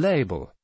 Label.